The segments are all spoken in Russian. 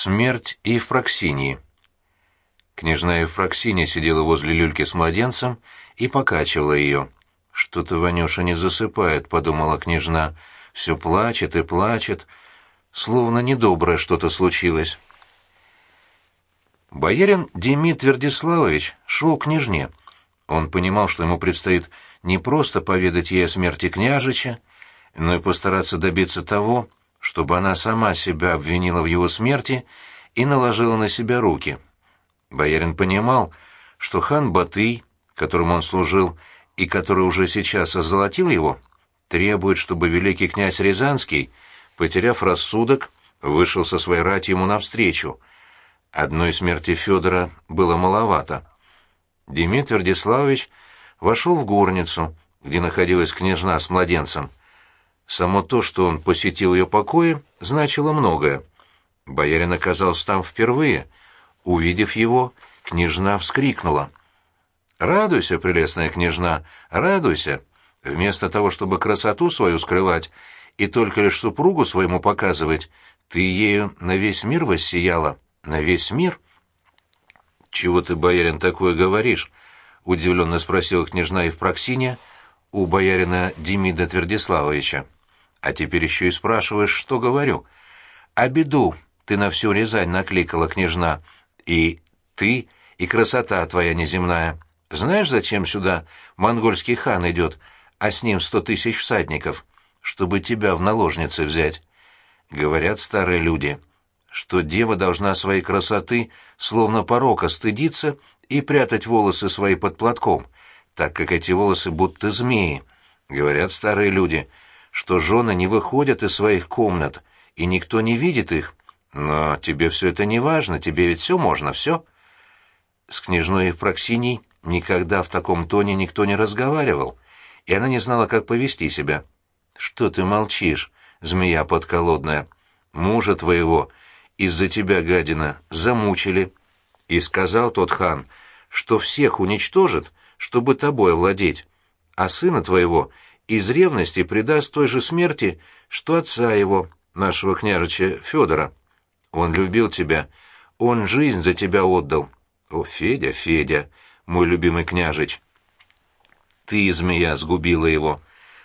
Смерть Евпроксинии. Княжна Евпроксиния сидела возле люльки с младенцем и покачивала ее. «Что-то Ванюша не засыпает», — подумала княжна. «Все плачет и плачет, словно недоброе что-то случилось». Боярин Демид Твердиславович шел к княжне. Он понимал, что ему предстоит не просто поведать ей о смерти княжича, но и постараться добиться того, чтобы она сама себя обвинила в его смерти и наложила на себя руки. Боярин понимал, что хан Батый, которому он служил и который уже сейчас озолотил его, требует, чтобы великий князь Рязанский, потеряв рассудок, вышел со своей рати ему навстречу. Одной смерти Федора было маловато. Демид Вердиславович вошел в горницу, где находилась княжна с младенцем. Само то, что он посетил ее покои, значило многое. Боярин оказался там впервые. Увидев его, княжна вскрикнула. «Радуйся, прелестная княжна, радуйся!» Вместо того, чтобы красоту свою скрывать и только лишь супругу своему показывать, ты ею на весь мир воссияла, на весь мир. «Чего ты, боярин, такое говоришь?» — удивленно спросила княжна Евпроксиния у боярина Демида Твердиславовича. А теперь еще и спрашиваешь, что говорю. А беду ты на всю Рязань накликала, княжна. И ты, и красота твоя неземная. Знаешь, зачем сюда монгольский хан идет, а с ним сто тысяч всадников? Чтобы тебя в наложницы взять. Говорят старые люди, что дева должна своей красоты словно порока стыдиться и прятать волосы свои под платком, так как эти волосы будто змеи. Говорят старые люди — что жены не выходят из своих комнат, и никто не видит их. Но тебе все это не важно, тебе ведь все можно, все. С княжной Евпроксиней никогда в таком тоне никто не разговаривал, и она не знала, как повести себя. «Что ты молчишь, змея подколодная? Мужа твоего из-за тебя, гадина, замучили». И сказал тот хан, что всех уничтожит, чтобы тобой овладеть, а сына твоего — из ревности предаст той же смерти, что отца его, нашего княжича Федора. Он любил тебя, он жизнь за тебя отдал. О, Федя, Федя, мой любимый княжич! Ты, змея, сгубила его,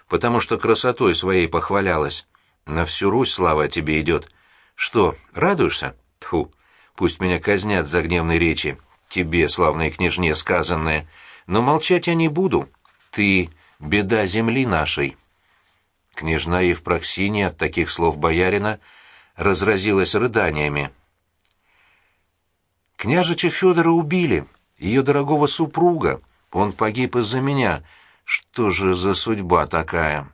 потому что красотой своей похвалялась. На всю Русь слава тебе идет. Что, радуешься? Тьфу, пусть меня казнят за гневные речи, тебе, славной княжне, сказанные, но молчать я не буду. Ты беда земли нашей». Княжна Евпроксиния от таких слов боярина разразилась рыданиями. «Княжича Федора убили, ее дорогого супруга. Он погиб из-за меня. Что же за судьба такая?»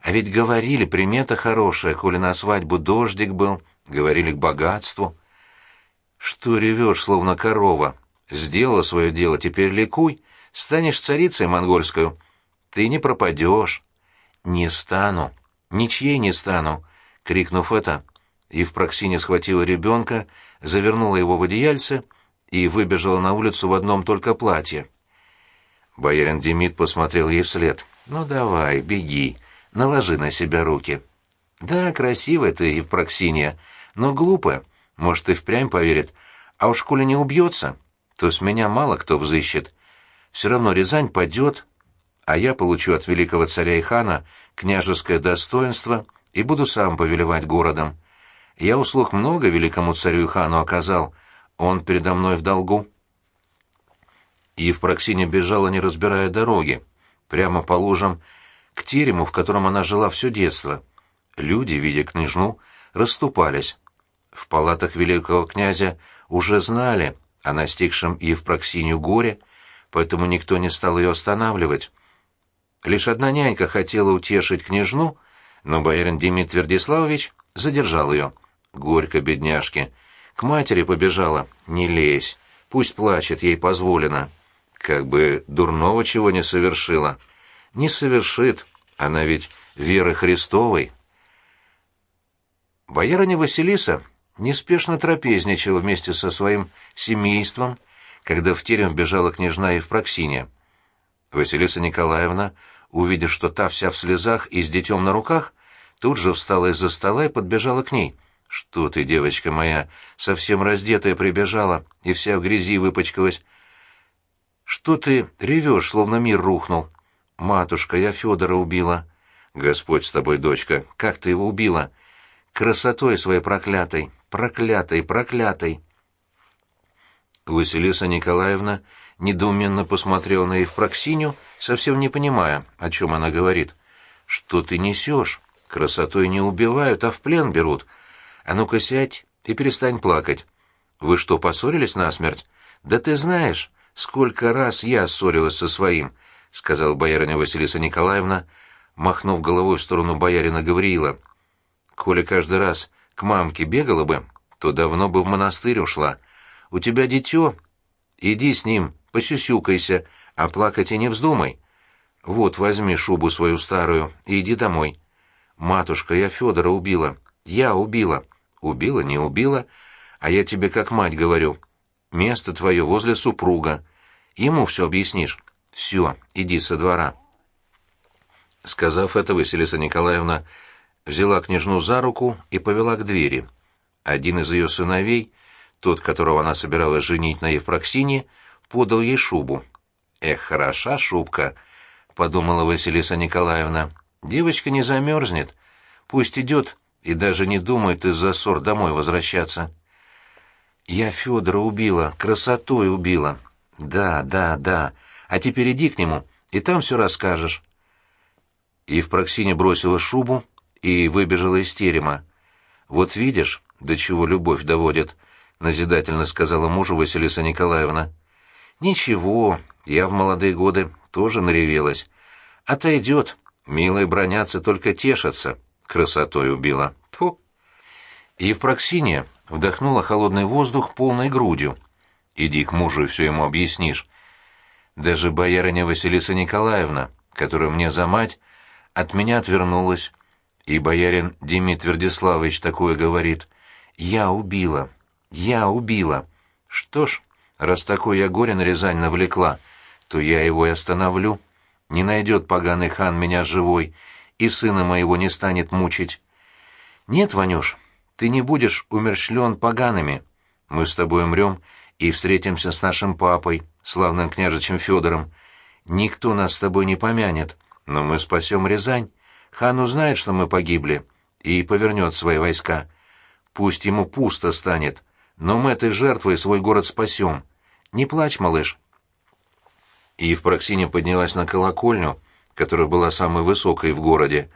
А ведь говорили, примета хорошая, коли на свадьбу дождик был, говорили к богатству. Что ревешь, словно корова? Сделала свое дело, теперь ликуй, станешь царицей монгольскую, ты не пропадешь. Не стану. Ничьей не стану. Крикнув это, Евпроксиня схватила ребенка, завернула его в одеяльце и выбежала на улицу в одном только платье. Боярин Демид посмотрел ей вслед. «Ну давай, беги, наложи на себя руки». «Да, красивая ты, Евпроксиния, но глупая. Может, и впрямь поверит. А уж коли не убьется, то с меня мало кто взыщет. Все равно Рязань падет, а я получу от великого царя и хана княжеское достоинство и буду сам повелевать городом. Я услуг много великому царю и хану оказал, он передо мной в долгу. И в Проксине бежала, не разбирая дороги, прямо по лужам, к терему, в котором она жила все детство. Люди, видя княжну, расступались. В палатах великого князя уже знали о настигшем Евпроксинию горе, поэтому никто не стал ее останавливать. Лишь одна нянька хотела утешить княжну, но боярин Демид Твердиславович задержал ее. Горько, бедняжке. К матери побежала. Не лезь. Пусть плачет, ей позволено. Как бы дурного чего не совершила. Не совершит. Она ведь веры Христовой. Боярыня Василиса неспешно трапезничала вместе со своим семейством, когда в терем вбежала княжна Евпроксиния. Василиса Николаевна, увидев, что та вся в слезах и с детем на руках, тут же встала из-за стола и подбежала к ней. «Что ты, девочка моя, совсем раздетая прибежала и вся в грязи выпачкалась? Что ты ревешь, словно мир рухнул? Матушка, я Федора убила». «Господь с тобой, дочка, как ты его убила?» «Красотой своей проклятой, проклятой, проклятой!» Василиса Николаевна недоуменно посмотрела на Евпроксиню, совсем не понимая, о чем она говорит. «Что ты несешь? Красотой не убивают, а в плен берут. А ну-ка сядь и перестань плакать. Вы что, поссорились насмерть? Да ты знаешь, сколько раз я ссорилась со своим», — сказала боярыня Василиса Николаевна, махнув головой в сторону боярина Гавриила. «Коля каждый раз к мамке бегала бы, то давно бы в монастырь ушла. У тебя дитё? Иди с ним, посюсюкайся, а плакать и не вздумай. Вот, возьми шубу свою старую и иди домой. Матушка, я Федора убила. Я убила. Убила, не убила. А я тебе как мать говорю. Место твое возле супруга. Ему все объяснишь. Все, иди со двора. Сказав это, Василиса Николаевна взяла княжну за руку и повела к двери. Один из ее сыновей тот, которого она собиралась женить на Евпроксине, подал ей шубу. «Эх, хороша шубка», — подумала Василиса Николаевна. «Девочка не замерзнет. Пусть идет и даже не думает из-за ссор домой возвращаться». «Я Федора убила, красотой убила». «Да, да, да. А теперь иди к нему, и там все расскажешь». Евпроксиня бросила шубу и выбежала из терема. «Вот видишь, до чего любовь доводит», — назидательно сказала мужу Василиса Николаевна. «Ничего, я в молодые годы тоже наревелась. Отойдет, милые бронятся, только тешатся. Красотой убила. Тьфу!» И в Проксине вдохнула холодный воздух полной грудью. «Иди к мужу и все ему объяснишь. Даже боярыня Василиса Николаевна, которая мне за мать, от меня отвернулась. И боярин Демид Твердиславович такое говорит. Я убила, я убила. Что ж, раз такое я горе на Рязань навлекла, то я его и остановлю. Не найдет поганый хан меня живой, и сына моего не станет мучить. Нет, Ванюш, ты не будешь умерщвлен погаными. Мы с тобой умрем и встретимся с нашим папой, славным княжичем Федором. Никто нас с тобой не помянет, но мы спасем Рязань. Хан узнает, что мы погибли, и повернет свои войска. Пусть ему пусто станет, но мы этой жертвой свой город спасем. Не плачь, малыш». И Евпроксиня поднялась на колокольню, которая была самой высокой в городе.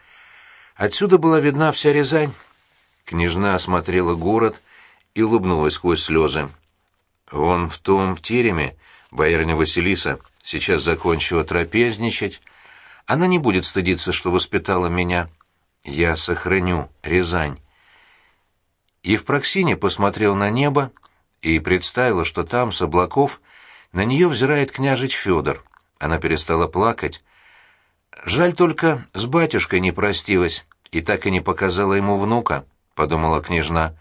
Отсюда была видна вся Рязань. Княжна осмотрела город и улыбнулась сквозь слезы. «Вон в том тереме боярня Василиса сейчас закончила трапезничать. Она не будет стыдиться, что воспитала меня. Я сохраню Рязань». Евпроксиня посмотрел на небо и представила, что там, с облаков, на нее взирает княжич Федор. Она перестала плакать. «Жаль только, с батюшкой не простилась и так и не показала ему внука», — подумала княжна.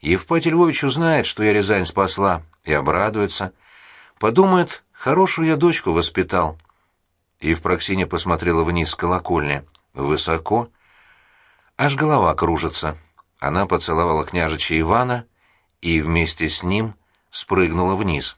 «Евпатий Львович узнает, что я Рязань спасла, и обрадуется. Подумает, хорошую я дочку воспитал». Евпроксиня посмотрела вниз с колокольни. Высоко. Аж голова кружится. Она поцеловала княжича Ивана и вместе с ним спрыгнула вниз.